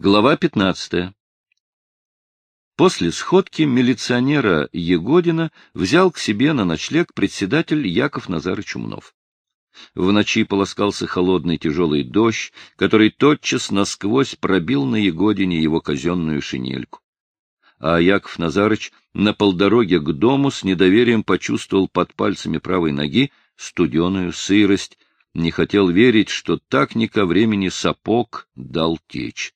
Глава 15. После сходки милиционера Егодина взял к себе на ночлег председатель Яков Назарыч Чумнов. В ночи полоскался холодный тяжелый дождь, который тотчас насквозь пробил на Егодине его казенную шинельку. А Яков Назарыч на полдороге к дому с недоверием почувствовал под пальцами правой ноги студеную сырость, не хотел верить, что так не ко времени сапог дал течь.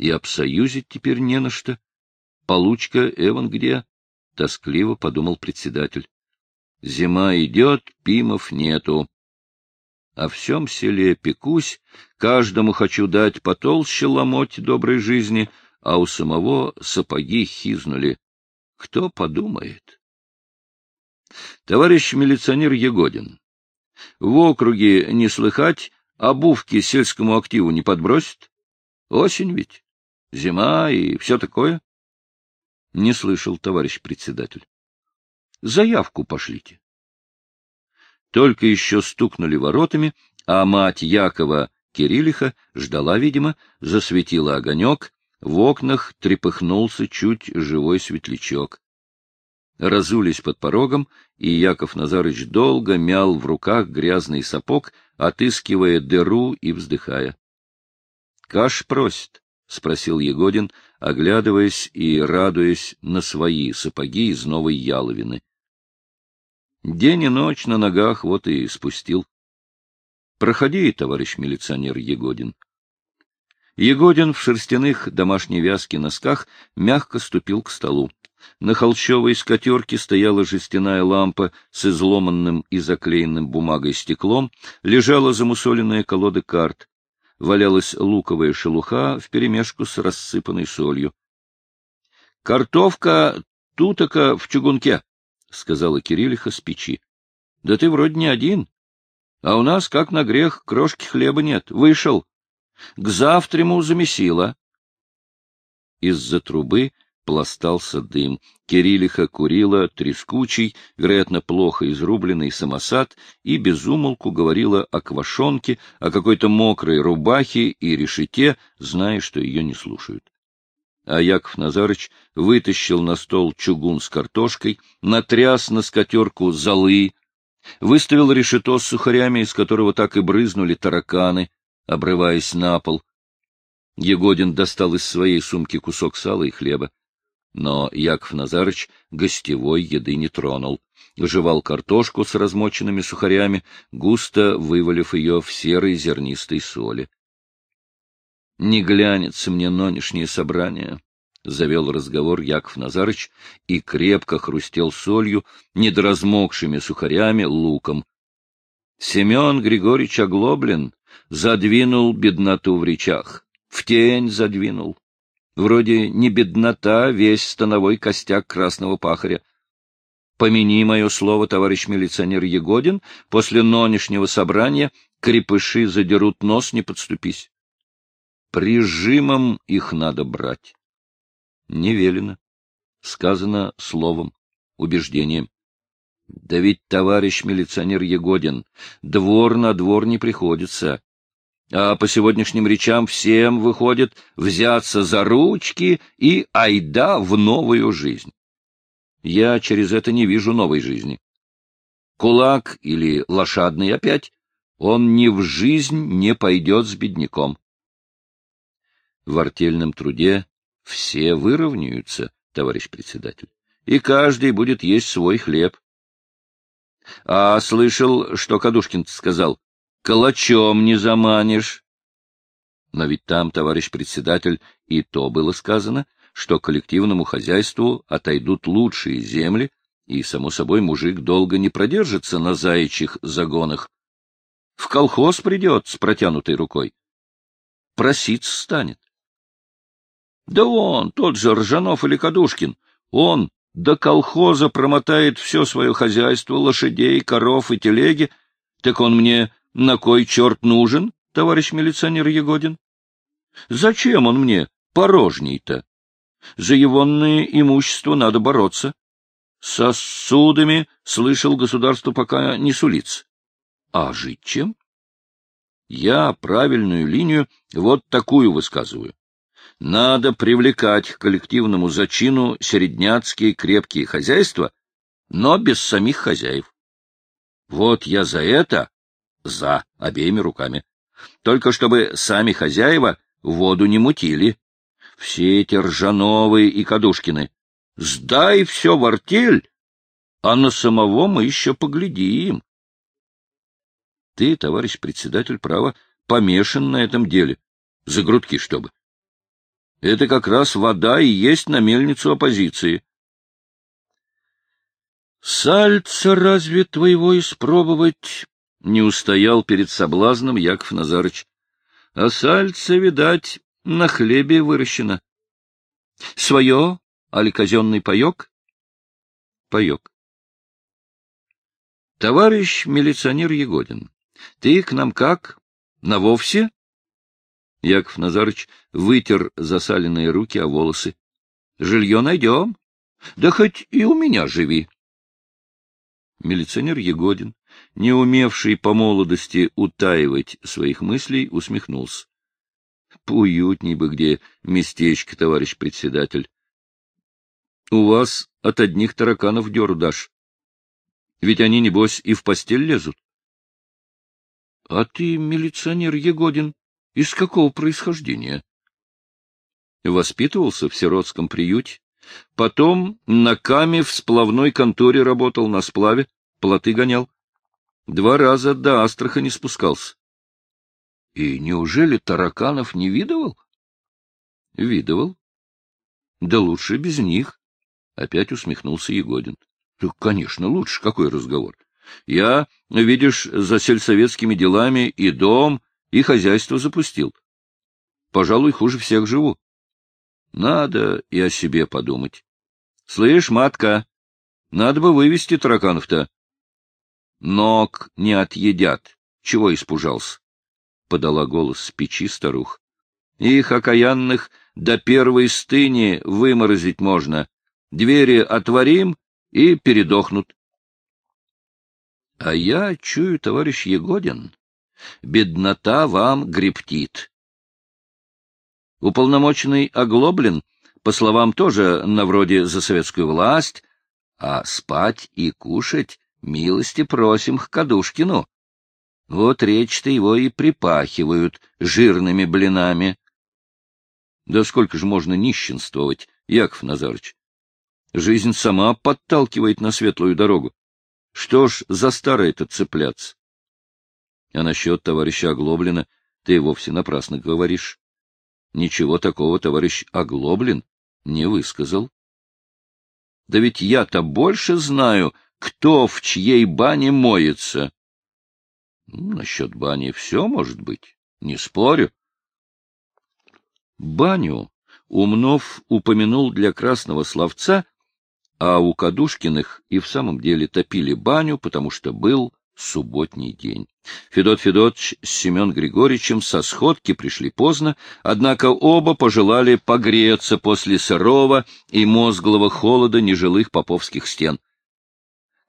И обсоюзить теперь не на что. Получка Эван где? — тоскливо подумал председатель. Зима идет, пимов нету. О всем селе пекусь, каждому хочу дать потолще ломоть доброй жизни, а у самого сапоги хизнули. Кто подумает? Товарищ милиционер Егодин, в округе не слыхать, обувки сельскому активу не подбросит? Осень ведь. Зима и все такое? — Не слышал, товарищ председатель. — Заявку пошлите. Только еще стукнули воротами, а мать Якова Кириллиха ждала, видимо, засветила огонек, в окнах трепыхнулся чуть живой светлячок. Разулись под порогом, и Яков Назарыч долго мял в руках грязный сапог, отыскивая дыру и вздыхая. — Каш просит, — спросил Егодин, оглядываясь и радуясь на свои сапоги из новой яловины. День и ночь на ногах вот и спустил. — Проходи, товарищ милиционер Егодин. Егодин в шерстяных домашней вязки носках мягко ступил к столу. На холщовой скатерке стояла жестяная лампа с изломанным и заклеенным бумагой стеклом, лежала замусоленная колода карт валялась луковая шелуха вперемешку с рассыпанной солью. — Картовка тутока в чугунке, — сказала Кириллиха с печи. — Да ты вроде не один. А у нас, как на грех, крошки хлеба нет. Вышел. К завтраму замесила. Из-за трубы пластался дым. Кириллиха курила трескучий, вероятно, плохо изрубленный самосад и безумолку говорила о квашонке, о какой-то мокрой рубахе и решете, зная, что ее не слушают. А Яков Назарыч вытащил на стол чугун с картошкой, натряс на скатерку золы, выставил решето с сухарями, из которого так и брызнули тараканы, обрываясь на пол. Егодин достал из своей сумки кусок сала и хлеба. Но Яков Назарыч гостевой еды не тронул. Жевал картошку с размоченными сухарями, густо вывалив ее в серой зернистой соли. — Не глянется мне нынешнее собрание, — завел разговор Яков Назарыч и крепко хрустел солью, недоразмокшими сухарями, луком. Семен Григорьевич Оглоблин задвинул бедноту в речах, в тень задвинул. Вроде не беднота, весь становой костяк красного пахаря. Помяни мое слово, товарищ милиционер Егодин, после нынешнего собрания крепыши задерут нос, не подступись. Прижимом их надо брать. Не велено. Сказано словом, убеждением. Да ведь, товарищ милиционер Егодин, двор на двор не приходится а по сегодняшним речам всем выходит взяться за ручки и айда в новую жизнь. Я через это не вижу новой жизни. Кулак или лошадный опять, он ни в жизнь не пойдет с бедняком. В артельном труде все выровняются, товарищ председатель, и каждый будет есть свой хлеб. А слышал, что Кадушкин сказал, калачом не заманишь. Но ведь там, товарищ председатель, и то было сказано, что коллективному хозяйству отойдут лучшие земли, и, само собой, мужик долго не продержится на заячьих загонах. В колхоз придет с протянутой рукой. Проситься станет. Да он, тот же Ржанов или Кадушкин, он до колхоза промотает все свое хозяйство, лошадей, коров и телеги, так он мне на кой черт нужен, товарищ милиционер Егодин? Зачем он мне, порожней-то? За егонное имущество надо бороться. Сосудами, слышал, государство пока не сулится. А жить чем? Я правильную линию вот такую высказываю. Надо привлекать к коллективному зачину середняцкие крепкие хозяйства, но без самих хозяев. Вот я за это, за обеими руками. Только чтобы сами хозяева воду не мутили. Все эти Ржановы и Кадушкины. Сдай все в артель, а на самого мы еще поглядим. Ты, товарищ председатель, право, помешан на этом деле. За грудки, чтобы. Это как раз вода и есть на мельницу оппозиции. Сальца разве твоего испробовать? Не устоял перед соблазном Яков Назарыч. А сальце, видать, на хлебе выращено. Свое, али казенный паек? Паек. Товарищ милиционер Егодин, ты к нам как? На вовсе? Яков Назарыч вытер засаленные руки о волосы. Жилье найдем. Да хоть и у меня живи. Милиционер Егодин, не умевший по молодости утаивать своих мыслей, усмехнулся. — Поуютней бы где местечко, товарищ председатель. — У вас от одних тараканов дёру дашь. Ведь они, небось, и в постель лезут. — А ты, милиционер Егодин, из какого происхождения? Воспитывался в сиротском приюте. Потом на каме в сплавной конторе работал на сплаве, плоты гонял. Два раза до Астрахани спускался. — И неужели тараканов не видывал? — Видывал. — Да лучше без них. Опять усмехнулся Егодин. Ну, конечно, лучше. Какой разговор? Я, видишь, за сельсоветскими делами и дом, и хозяйство запустил. Пожалуй, хуже всех живу. Надо и о себе подумать. Слышь, матка, надо бы вывести тараканов-то. Ног не отъедят. Чего испужался? Подала голос с печи старух. Их окаянных до первой стыни выморозить можно. Двери отворим, и передохнут. А я чую, товарищ Егодин, беднота вам грептит. Уполномоченный Оглоблен, по словам тоже на вроде за советскую власть, а спать и кушать милости просим к Кадушкину. Вот речь-то его и припахивают жирными блинами. Да сколько же можно нищенствовать, Яков Назарович? Жизнь сама подталкивает на светлую дорогу. Что ж за старое-то цепляться? А насчет товарища Оглоблина ты вовсе напрасно говоришь. Ничего такого товарищ Оглоблин не высказал. Да ведь я-то больше знаю, кто в чьей бане моется. Ну, насчет бани все может быть, не спорю. Баню Умнов упомянул для красного словца а у Кадушкиных и в самом деле топили баню, потому что был субботний день. Федот Федотович с Семен Григорьевичем со сходки пришли поздно, однако оба пожелали погреться после сырого и мозглого холода нежилых поповских стен.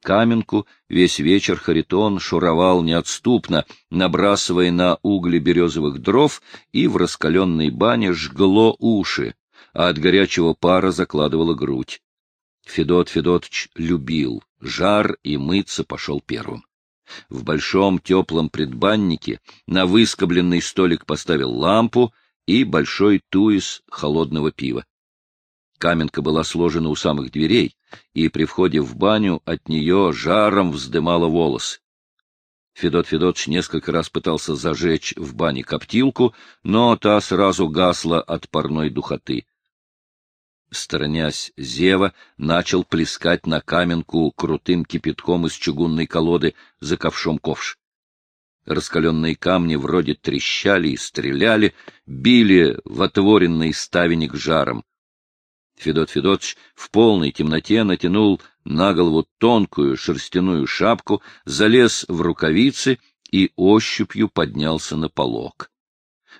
Каменку весь вечер Харитон шуровал неотступно, набрасывая на угли березовых дров, и в раскаленной бане жгло уши, а от горячего пара закладывала грудь. Федот Федотович любил жар и мыться пошел первым. В большом теплом предбаннике на выскобленный столик поставил лампу и большой туис холодного пива. Каменка была сложена у самых дверей, и при входе в баню от нее жаром вздымала волосы. Федот Федотович несколько раз пытался зажечь в бане коптилку, но та сразу гасла от парной духоты сторонясь зева, начал плескать на каменку крутым кипятком из чугунной колоды за ковшом ковш. Раскаленные камни вроде трещали и стреляли, били в отворенный ставенник жаром. Федот Федотович в полной темноте натянул на голову тонкую шерстяную шапку, залез в рукавицы и ощупью поднялся на полок.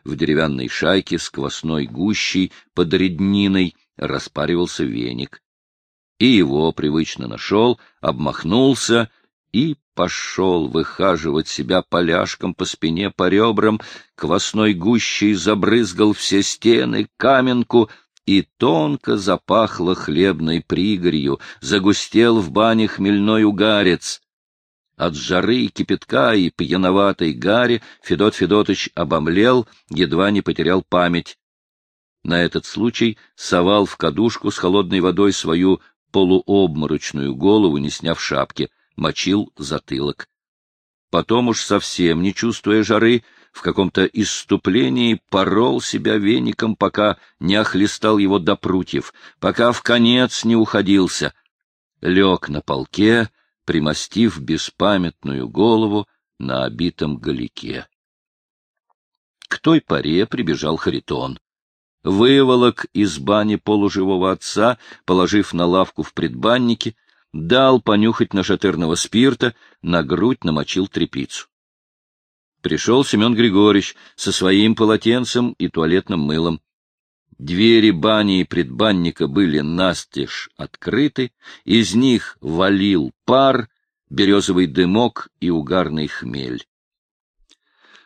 В деревянной шайке с квасной гущей под редниной распаривался веник. И его привычно нашел, обмахнулся и пошел выхаживать себя поляшком по спине, по ребрам, квасной гущей забрызгал все стены, каменку, и тонко запахло хлебной пригорью, загустел в бане хмельной угарец. От жары кипятка и пьяноватой гари Федот Федотыч обомлел, едва не потерял память. На этот случай совал в кадушку с холодной водой свою полуобморочную голову, не сняв шапки, мочил затылок. Потом уж совсем не чувствуя жары, в каком-то исступлении порол себя веником, пока не охлестал его до прутьев, пока в конец не уходился. Лег на полке, примостив беспамятную голову на обитом галике. К той поре прибежал Харитон. Выволок из бани полуживого отца, положив на лавку в предбаннике, дал понюхать нашатырного спирта, на грудь намочил тряпицу. Пришел Семен Григорьевич со своим полотенцем и туалетным мылом. Двери бани и предбанника были настежь открыты, из них валил пар, березовый дымок и угарный хмель.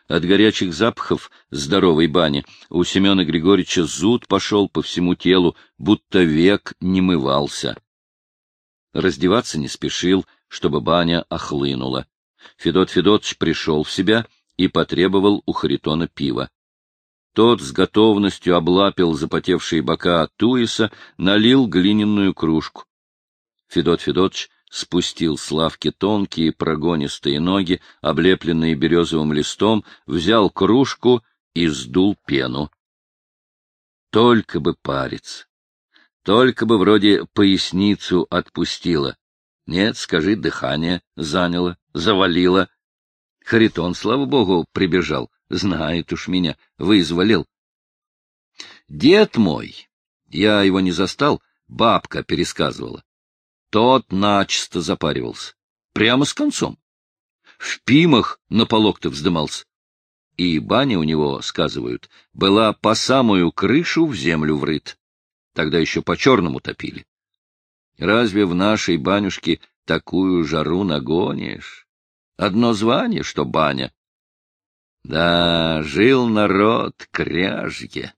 От горячих запахов здоровой бани у Семена Григорьевича зуд пошел по всему телу, будто век не мывался. Раздеваться не спешил, чтобы баня охлынула. Федот Федотович пришел в себя и потребовал у Харитона пива. Тот с готовностью облапил запотевшие бока Туиса, налил глиняную кружку. Федот Федотович спустил с лавки тонкие прогонистые ноги, облепленные березовым листом, взял кружку и сдул пену. Только бы париться, только бы вроде поясницу отпустила. Нет, скажи, дыхание заняло, завалило. Харитон, слава богу, прибежал. Знает уж меня, вызволил. Дед мой, я его не застал, бабка пересказывала. Тот начисто запаривался. Прямо с концом. В пимах на полок-то вздымался. И баня у него, сказывают, была по самую крышу в землю врыт. Тогда еще по-черному топили. Разве в нашей банюшке такую жару нагонишь? Одно звание, что баня, да, жил народ кряжье.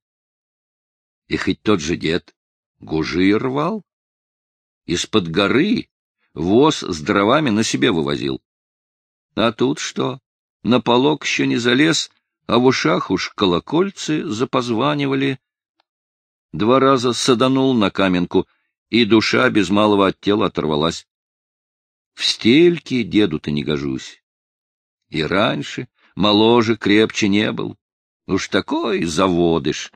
И хоть тот же дед гужи рвал, из-под горы воз с дровами на себе вывозил. А тут что? На полок еще не залез, а в ушах уж колокольцы запозванивали. Два раза саданул на каменку, и душа без малого от тела оторвалась. В стельке деду-то не гожусь. И раньше, моложе, крепче не был. Уж такой заводыш.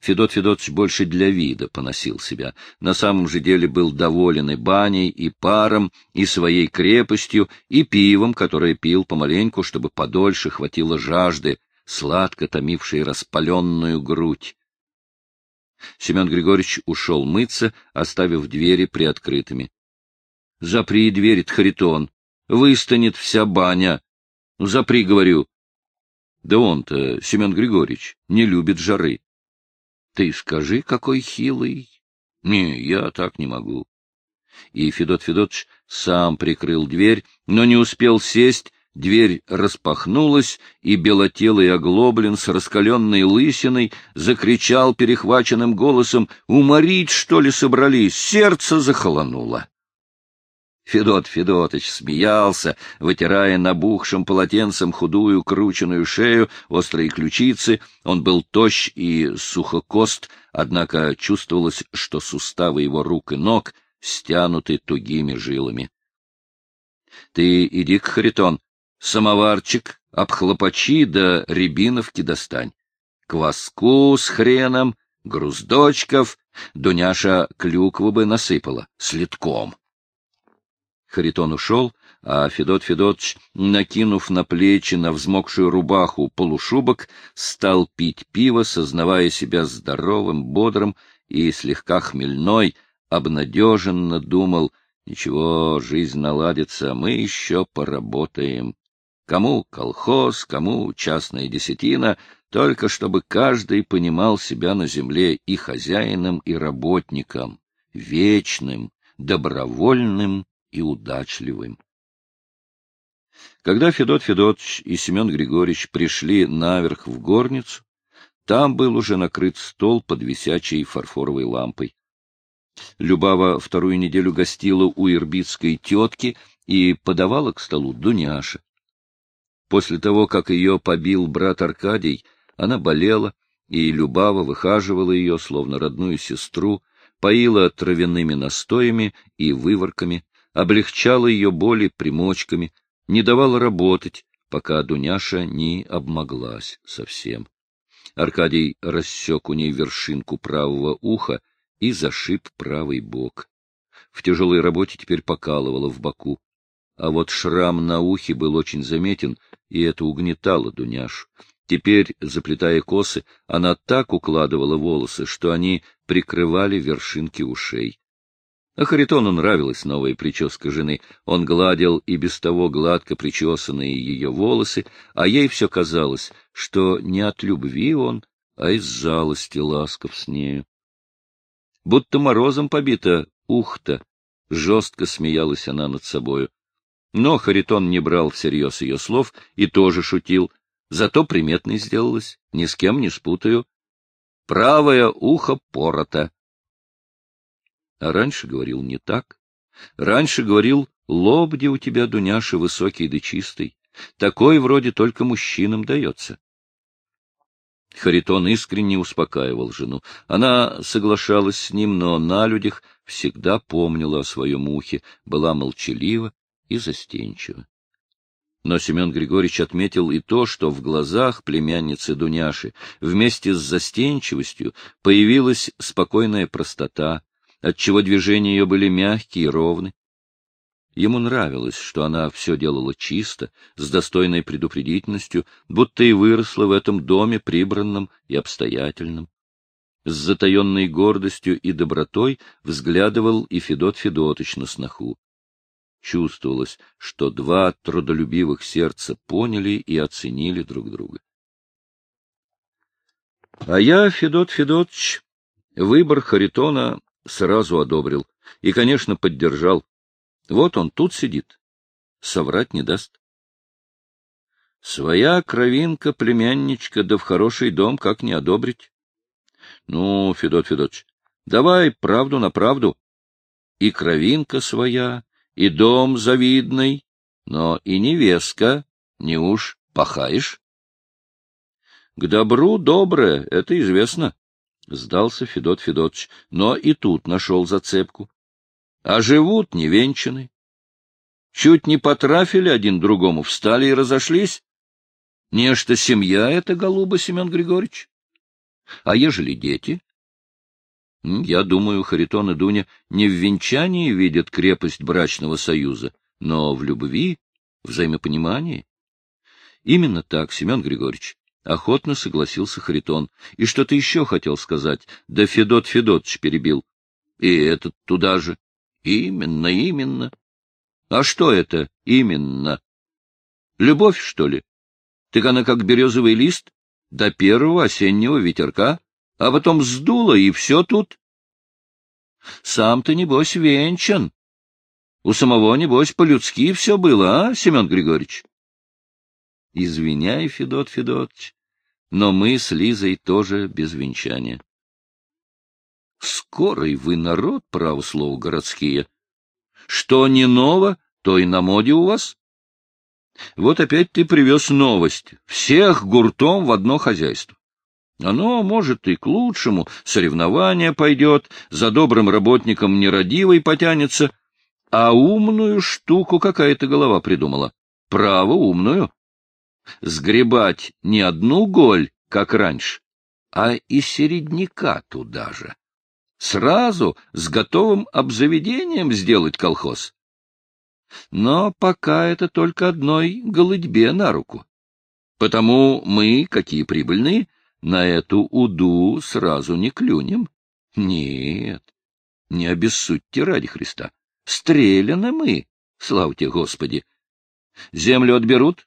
Федот Федотович больше для вида поносил себя. На самом же деле был доволен и баней, и паром, и своей крепостью, и пивом, которое пил помаленьку, чтобы подольше хватило жажды, сладко томившей распаленную грудь. Семен Григорьевич ушел мыться, оставив двери приоткрытыми. — Запри дверь, Харитон, выстанет вся баня, запри, говорю. Да он-то, Семен Григорьевич, не любит жары. Ты скажи, какой хилый. Не, я так не могу. И Федот Федотович сам прикрыл дверь, но не успел сесть, дверь распахнулась, и белотелый оглоблен с раскаленной лысиной закричал перехваченным голосом «Уморить, что ли, собрались? Сердце захолонуло!» Федот Федотыч смеялся, вытирая набухшим полотенцем худую крученную шею, острые ключицы. Он был тощ и сухокост, однако чувствовалось, что суставы его рук и ног стянуты тугими жилами. — Ты иди к Харитон, самоварчик обхлопочи да рябиновки достань. Кваску с хреном, груздочков, Дуняша клюкву бы насыпала, с литком. Харитон ушел, а Федот Федотович, накинув на плечи на взмокшую рубаху полушубок, стал пить пиво, сознавая себя здоровым, бодрым и слегка хмельной, обнадеженно думал, ничего, жизнь наладится, мы еще поработаем. Кому колхоз, кому частная десятина, только чтобы каждый понимал себя на земле и хозяином, и работником, вечным, добровольным и удачливым. Когда Федот Федотович и Семен Григорьевич пришли наверх в горницу, там был уже накрыт стол под висячей фарфоровой лампой. Любава вторую неделю гостила у ирбитской тетки и подавала к столу Дуняша. После того, как ее побил брат Аркадий, она болела, и Любава выхаживала ее, словно родную сестру, поила травяными настоями и выворками, облегчала ее боли примочками, не давала работать, пока Дуняша не обмоглась совсем. Аркадий рассек у ней вершинку правого уха и зашиб правый бок. В тяжелой работе теперь покалывало в боку. А вот шрам на ухе был очень заметен, и это угнетало Дуняшу. Теперь, заплетая косы, она так укладывала волосы, что они прикрывали вершинки ушей. А Харитону нравилась новая прическа жены. Он гладил и без того гладко причесанные ее волосы, а ей все казалось, что не от любви он, а из жалости ласков с нею. Будто морозом побита ухта, жестко смеялась она над собою. Но Харитон не брал всерьез ее слов и тоже шутил. Зато приметной сделалась, ни с кем не спутаю. Правое ухо порото. А раньше говорил не так. Раньше говорил, лоб у тебя, Дуняша, высокий да чистый. Такой вроде только мужчинам дается. Харитон искренне успокаивал жену. Она соглашалась с ним, но на людях всегда помнила о своем ухе, была молчалива и застенчива. Но Семен Григорьевич отметил и то, что в глазах племянницы Дуняши вместе с застенчивостью появилась спокойная простота, отчего движения ее были мягкие и ровны. Ему нравилось, что она все делала чисто, с достойной предупредительностью, будто и выросла в этом доме прибранном и обстоятельном. С затаенной гордостью и добротой взглядывал и Федот Федотыч на сноху. Чувствовалось, что два трудолюбивых сердца поняли и оценили друг друга. А я, Федот Федотович, выбор Харитона сразу одобрил и, конечно, поддержал. Вот он тут сидит. Соврать не даст. Своя кровинка, племянничка, да в хороший дом как не одобрить? Ну, Федот Федотович, давай правду на правду. И кровинка своя, и дом завидный, но и невестка, не уж пахаешь? К добру доброе, это известно. Сдался Федот Федотович, но и тут нашел зацепку. А живут невенчаны. Чуть не потрафили один другому, встали и разошлись. Нечто семья это, голуба Семен Григорьевич. А ежели дети? Я думаю, Харитон и Дуня не в венчании видят крепость брачного союза, но в любви, взаимопонимании. Именно так, Семен Григорьевич. Охотно согласился Харитон. И что-то еще хотел сказать. Да Федот Федотович перебил. И этот туда же. Именно, именно. А что это именно? Любовь, что ли? Так она как березовый лист до первого осеннего ветерка, а потом сдуло, и все тут. Сам ты, небось, венчан. У самого, небось, по-людски все было, а, Семен Григорьевич? Извиняй, Федот Федотович, но мы с Лизой тоже без венчания. Скорый вы народ, право слово, городские. Что не ново, то и на моде у вас. Вот опять ты привез новость. Всех гуртом в одно хозяйство. Оно, может, и к лучшему, соревнование пойдет, за добрым работником нерадивый потянется, а умную штуку какая-то голова придумала. Право, умную сгребать не одну голь, как раньше, а и середняка туда же. Сразу с готовым обзаведением сделать колхоз. Но пока это только одной голыдьбе на руку. Потому мы, какие прибыльные, на эту уду сразу не клюнем. Нет, не обессудьте ради Христа. Стреляны мы, славьте Господи. Землю отберут,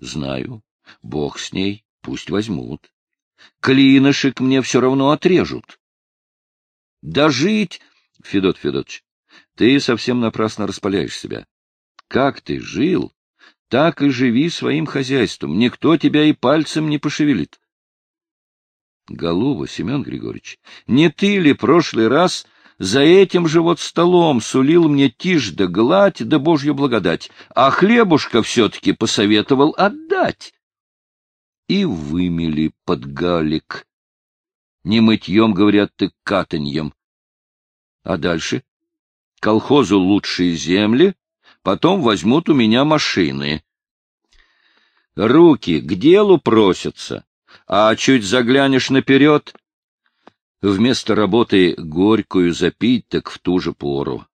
Знаю. Бог с ней, пусть возьмут. Клинышек мне все равно отрежут. Дожить, Федот Федотович, ты совсем напрасно распаляешь себя. Как ты жил, так и живи своим хозяйством, никто тебя и пальцем не пошевелит. Голуба, Семен Григорьевич, не ты ли прошлый раз за этим же вот столом сулил мне тишь да гладь да божью благодать, а хлебушка все-таки посоветовал отдать? И вымели под галик. Не мытьем, говорят, ты катаньем. А дальше? Колхозу лучшие земли, потом возьмут у меня машины. Руки к делу просятся, а чуть заглянешь наперед, вместо работы горькую запить, так в ту же пору.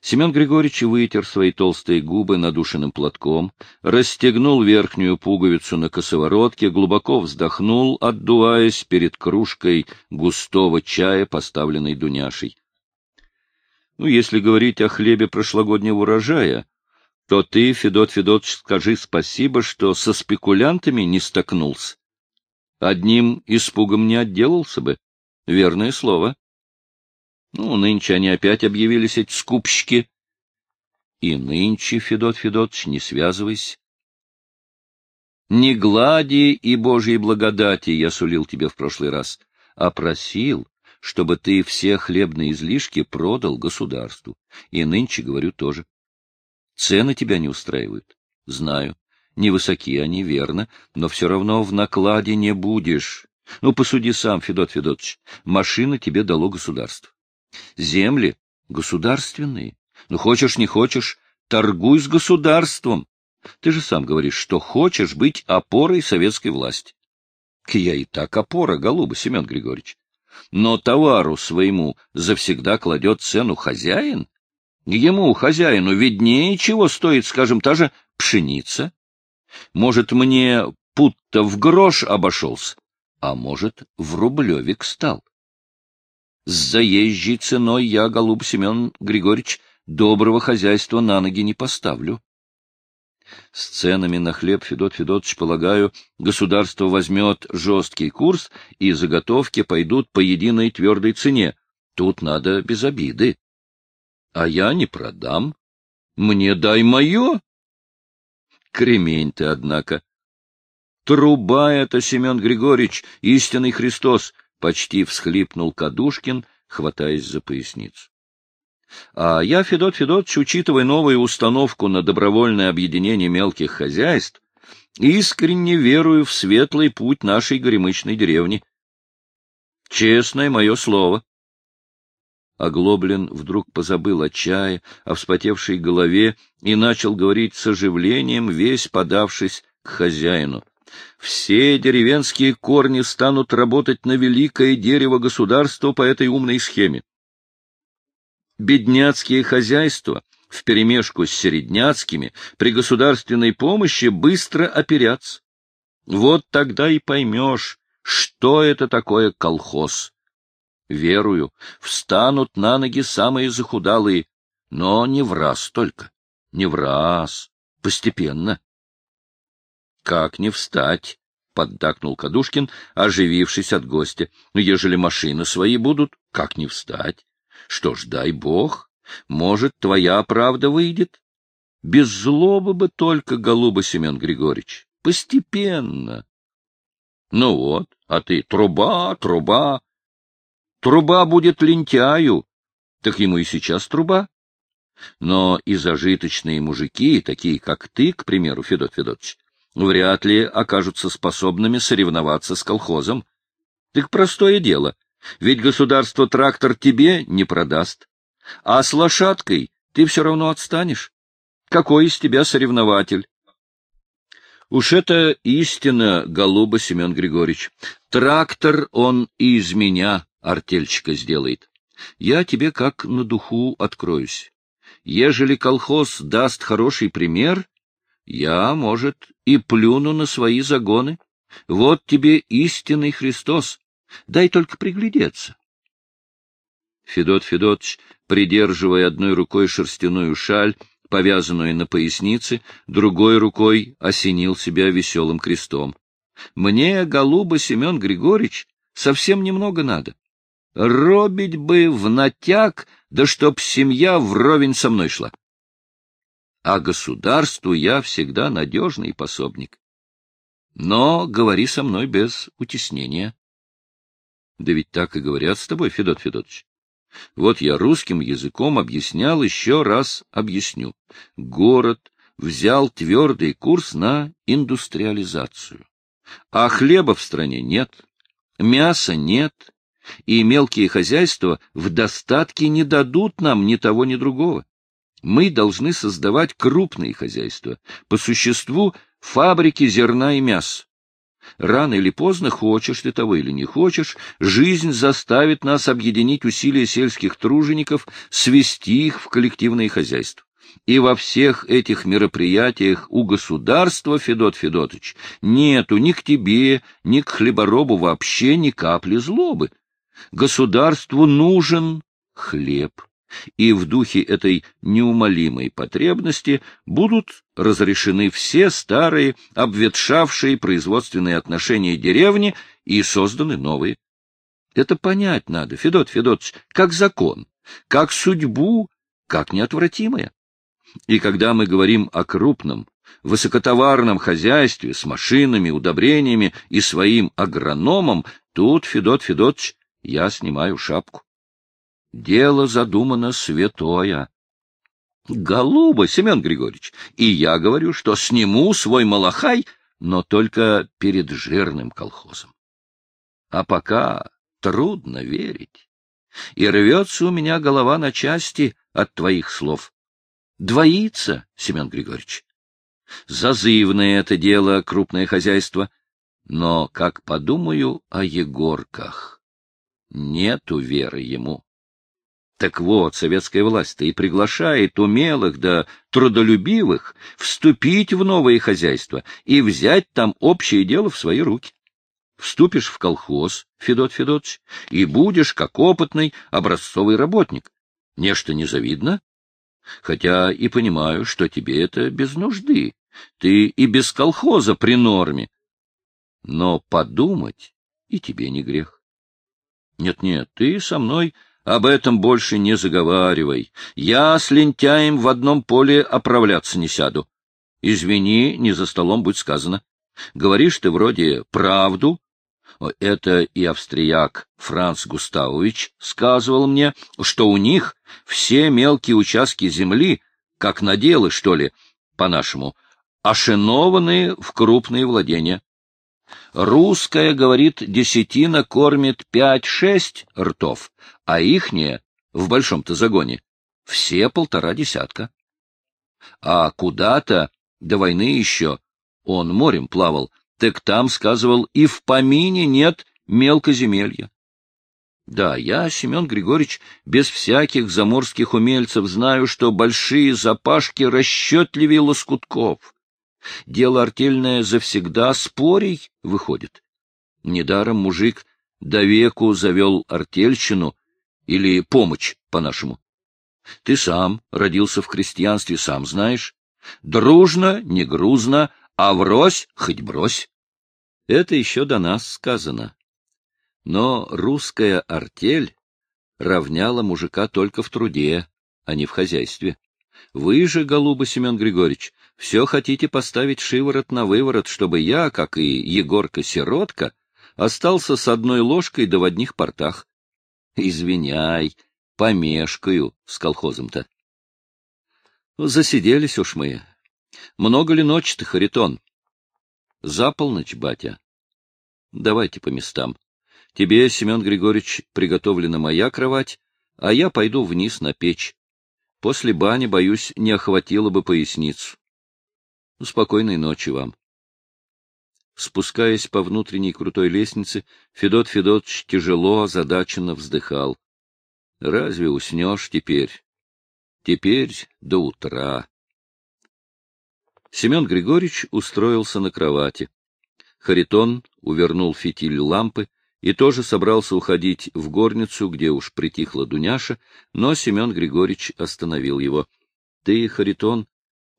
Семен Григорьевич вытер свои толстые губы надушенным платком, расстегнул верхнюю пуговицу на косоворотке, глубоко вздохнул, отдуваясь перед кружкой густого чая, поставленной Дуняшей. Ну, если говорить о хлебе прошлогоднего урожая, то ты, Федот Федотович, скажи спасибо, что со спекулянтами не столкнулся. Одним испугом не отделался бы. Верное слово. Ну, нынче они опять объявились, эти скупщики. И нынче, Федот Федотович, не связывайся. Не глади и Божьей благодати я сулил тебе в прошлый раз, а просил, чтобы ты все хлебные излишки продал государству. И нынче говорю тоже. Цены тебя не устраивают. Знаю. Невысоки они, верно, но все равно в накладе не будешь. Ну, посуди сам, Федот Федотович. Машина тебе дало государство. Земли государственные. Ну, хочешь, не хочешь, торгуй с государством. Ты же сам говоришь, что хочешь быть опорой советской власти. Я и так опора, голуба, Семен Григорьевич. Но товару своему завсегда кладет цену хозяин. Ему, хозяину, виднее, чего стоит, скажем, та же пшеница. Может, мне пут-то в грош обошелся, а может, в рублевик стал. С заезжей ценой я, голуб Семен Григорьевич, доброго хозяйства на ноги не поставлю. С ценами на хлеб, Федот Федотович, полагаю, государство возьмет жесткий курс, и заготовки пойдут по единой твердой цене. Тут надо без обиды. А я не продам. Мне дай мое. Кремень ты, однако. Труба это, Семен Григорьевич, истинный Христос, — почти всхлипнул Кадушкин, хватаясь за поясницу. А я, Федот Федотович, учитывая новую установку на добровольное объединение мелких хозяйств, искренне верую в светлый путь нашей горемычной деревни. Честное мое слово. Оглоблен вдруг позабыл о чае, о вспотевшей голове и начал говорить с оживлением, весь подавшись к хозяину. Все деревенские корни станут работать на великое дерево государства по этой умной схеме. Бедняцкие хозяйства вперемешку с середняцкими при государственной помощи быстро оперятся. Вот тогда и поймешь, что это такое колхоз верую, встанут на ноги самые захудалые, но не в раз только, не в раз, постепенно. — Как не встать? — поддакнул Кадушкин, оживившись от гостя. — Ежели машины свои будут, как не встать? Что ж, дай бог, может, твоя правда выйдет? Без злобы бы только, голуба Семен Григорьевич, постепенно. Ну вот, а ты труба, труба, Труба будет лентяю, так ему и сейчас труба. Но и зажиточные мужики, такие как ты, к примеру, Федот Федотович, вряд ли окажутся способными соревноваться с колхозом. Так простое дело, ведь государство трактор тебе не продаст, а с лошадкой ты все равно отстанешь. Какой из тебя соревнователь? Уж это истина, голуба Семен Григорьевич. Трактор он из меня артельщика сделает. Я тебе как на духу откроюсь. Ежели колхоз даст хороший пример, я, может, и плюну на свои загоны. Вот тебе истинный Христос. Дай только приглядеться. Федот Федотович, придерживая одной рукой шерстяную шаль, повязанную на пояснице, другой рукой осенил себя веселым крестом. Мне, голуба Семен Григорьевич, совсем немного надо. Робить бы в натяг, да чтоб семья вровень со мной шла. а государству я всегда надежный пособник. Но говори со мной без утеснения. Да ведь так и говорят с тобой, Федот Федотович. Вот я русским языком объяснял, еще раз объясню. Город взял твердый курс на индустриализацию. А хлеба в стране нет, мяса нет, и мелкие хозяйства в достатке не дадут нам ни того, ни другого. Мы должны создавать крупные хозяйства, по существу фабрики зерна и мяса. Рано или поздно, хочешь ты того или не хочешь, жизнь заставит нас объединить усилия сельских тружеников, свести их в коллективные хозяйства. И во всех этих мероприятиях у государства, Федот Федотович, нету ни к тебе, ни к хлеборобу вообще ни капли злобы. Государству нужен хлеб и в духе этой неумолимой потребности будут разрешены все старые, обветшавшие производственные отношения деревни и созданы новые. Это понять надо, Федот Федотович, как закон, как судьбу, как неотвратимое. И когда мы говорим о крупном, высокотоварном хозяйстве с машинами, удобрениями и своим агрономом, тут, Федот Федотович, я снимаю шапку. Дело задумано святое. Голуба, Семен Григорьевич, и я говорю, что сниму свой малахай, но только перед жирным колхозом. А пока трудно верить. И рвется у меня голова на части от твоих слов. Двоится, Семен Григорьевич. Зазывное это дело, крупное хозяйство. Но, как подумаю о Егорках, нету веры ему. Так вот, советская власть-то и приглашает умелых да трудолюбивых вступить в новое хозяйство и взять там общее дело в свои руки. Вступишь в колхоз, Федот Федотович, и будешь, как опытный, образцовый работник. Нечто незавидно? Хотя и понимаю, что тебе это без нужды. Ты и без колхоза при норме. Но подумать и тебе не грех. Нет-нет, ты со мной об этом больше не заговаривай. Я с лентяем в одном поле оправляться не сяду. Извини, не за столом будь сказано. Говоришь ты вроде правду. Это и австрияк Франц Густавович сказывал мне, что у них все мелкие участки земли, как наделы, что ли, по-нашему, ошинованные в крупные владения. Русская, говорит, десятина кормит пять-шесть ртов, а ихняя в большом-то загоне все полтора десятка. А куда-то до войны еще он морем плавал, так там, сказывал, и в помине нет мелкоземелья. Да, я, Семен Григорьевич, без всяких заморских умельцев знаю, что большие запашки расчетливее лоскутков. Дело артельное завсегда спорей выходит. Недаром мужик до веку завел артельщину или помощь по-нашему. Ты сам родился в крестьянстве, сам знаешь. Дружно, не грузно, а врозь хоть брось. Это еще до нас сказано. Но русская артель равняла мужика только в труде, а не в хозяйстве. Вы же, голуба Семен Григорьевич, все хотите поставить шиворот на выворот, чтобы я, как и Егорка-сиротка, остался с одной ложкой да в одних портах. Извиняй, помешкаю с колхозом-то. Засиделись уж мы. Много ли ночи-то, Харитон? За полночь, батя. Давайте по местам. Тебе, Семен Григорьевич, приготовлена моя кровать, а я пойду вниз на печь. После бани, боюсь, не охватило бы поясницу. Спокойной ночи вам. Спускаясь по внутренней крутой лестнице, Федот Федотович тяжело, озадаченно вздыхал. Разве уснешь теперь? Теперь до утра. Семен Григорьевич устроился на кровати. Харитон увернул фитиль лампы и тоже собрался уходить в горницу, где уж притихла Дуняша, но Семен Григорьевич остановил его. — Ты, Харитон,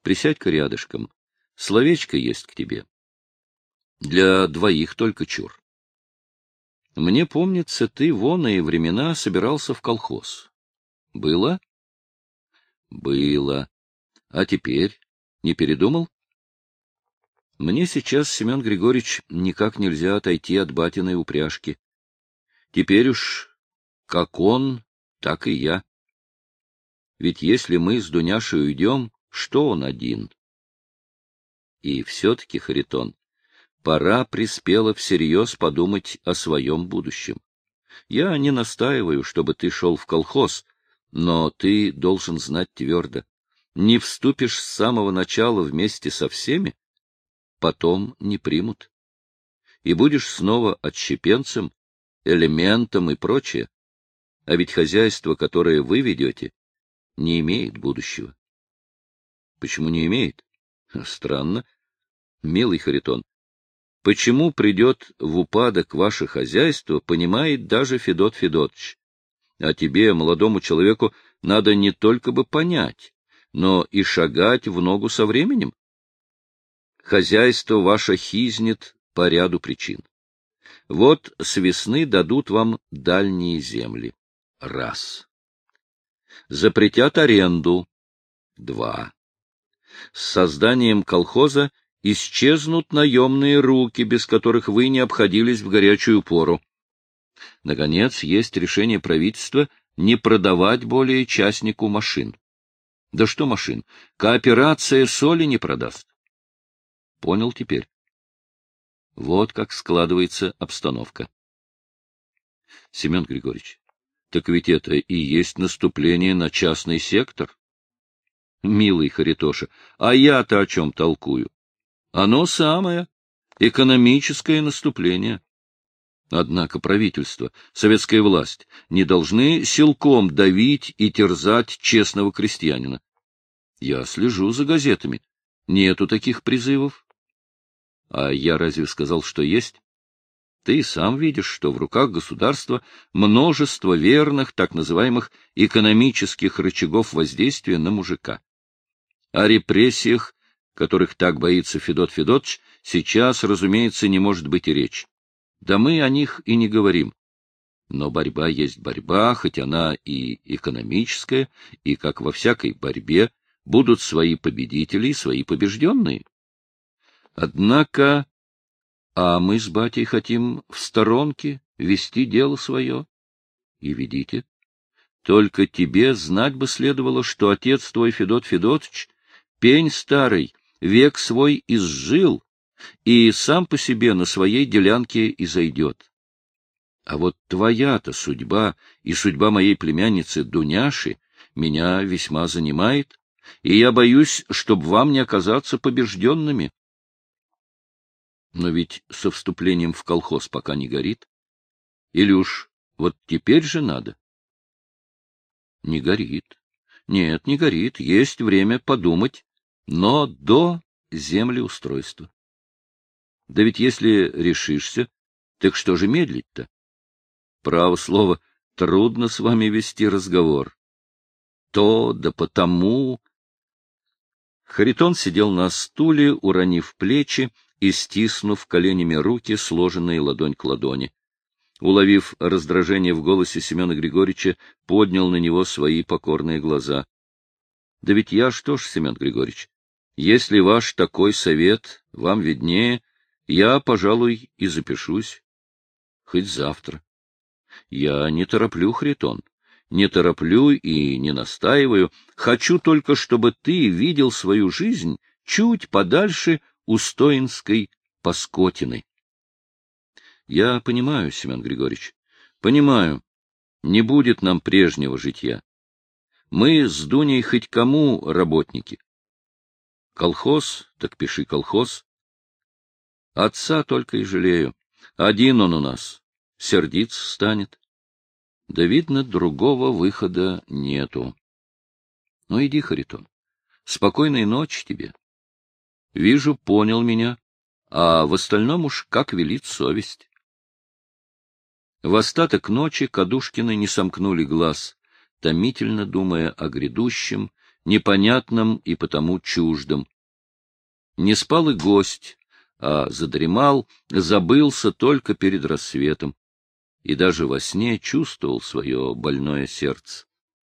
присядь-ка рядышком. Словечко есть к тебе. Для двоих только чур. Мне помнится, ты в оные времена собирался в колхоз. Было? Было. А теперь не передумал? Мне сейчас, Семен Григорьевич, никак нельзя отойти от батиной упряжки. Теперь уж как он, так и я. Ведь если мы с Дуняшей уйдем, что он один? И все-таки, Харитон, пора приспело всерьез подумать о своем будущем. Я не настаиваю, чтобы ты шел в колхоз, но ты должен знать твердо. Не вступишь с самого начала вместе со всеми, потом не примут. И будешь снова отщепенцем, элементом и прочее. А ведь хозяйство, которое вы ведете, не имеет будущего. Почему не имеет? Странно. Милый Харитон, почему придет в упадок ваше хозяйство, понимает даже Федот Федотович. А тебе, молодому человеку, надо не только бы понять, но и шагать в ногу со временем. Хозяйство ваше хизнет по ряду причин. Вот с весны дадут вам дальние земли. Раз. Запретят аренду. Два. С созданием колхоза исчезнут наемные руки, без которых вы не обходились в горячую пору. Наконец, есть решение правительства не продавать более частнику машин. Да что машин? Кооперация соли не продаст. Понял теперь. Вот как складывается обстановка. Семен Григорьевич, так ведь это и есть наступление на частный сектор. Милый Харитоша, а я-то о чем толкую? Оно самое — экономическое наступление. Однако правительство, советская власть не должны силком давить и терзать честного крестьянина. Я слежу за газетами. Нету таких призывов. А я разве сказал, что есть? Ты сам видишь, что в руках государства множество верных, так называемых, экономических рычагов воздействия на мужика. О репрессиях которых так боится Федот Федотович, сейчас, разумеется, не может быть и речи. Да мы о них и не говорим. Но борьба есть борьба, хоть она и экономическая, и, как во всякой борьбе, будут свои победители и свои побежденные. Однако, а мы с батей хотим в сторонке вести дело свое. И ведите. Только тебе знать бы следовало, что отец твой, Федот Федотович, пень старый, век свой изжил и сам по себе на своей делянке и зайдет. А вот твоя-то судьба и судьба моей племянницы Дуняши меня весьма занимает, и я боюсь, чтоб вам не оказаться побежденными. Но ведь со вступлением в колхоз пока не горит. Или уж вот теперь же надо? Не горит. Нет, не горит. Есть время подумать но до землеустройства. Да ведь если решишься, так что же медлить-то? Право слово, трудно с вами вести разговор. То да потому... Харитон сидел на стуле, уронив плечи и стиснув коленями руки, сложенные ладонь к ладони. Уловив раздражение в голосе Семена Григорьевича, поднял на него свои покорные глаза. — Да ведь я что ж, Семен Григорьевич, если ваш такой совет вам виднее, я, пожалуй, и запишусь. Хоть завтра. Я не тороплю, Хритон, не тороплю и не настаиваю. Хочу только, чтобы ты видел свою жизнь чуть подальше Устоинской Паскотины. Я понимаю, Семен Григорьевич, понимаю, не будет нам прежнего житья. Мы с Дуней хоть кому работники, Колхоз, так пиши колхоз. Отца только и жалею. Один он у нас. Сердиться станет. Да, видно, другого выхода нету. Ну, иди, Харитон. Спокойной ночи тебе. Вижу, понял меня, а в остальном уж как велит совесть. В остаток ночи Кадушкины не сомкнули глаз, томительно думая о грядущем, непонятном и потому чуждом. Не спал и гость, а задремал, забылся только перед рассветом, и даже во сне чувствовал свое больное сердце.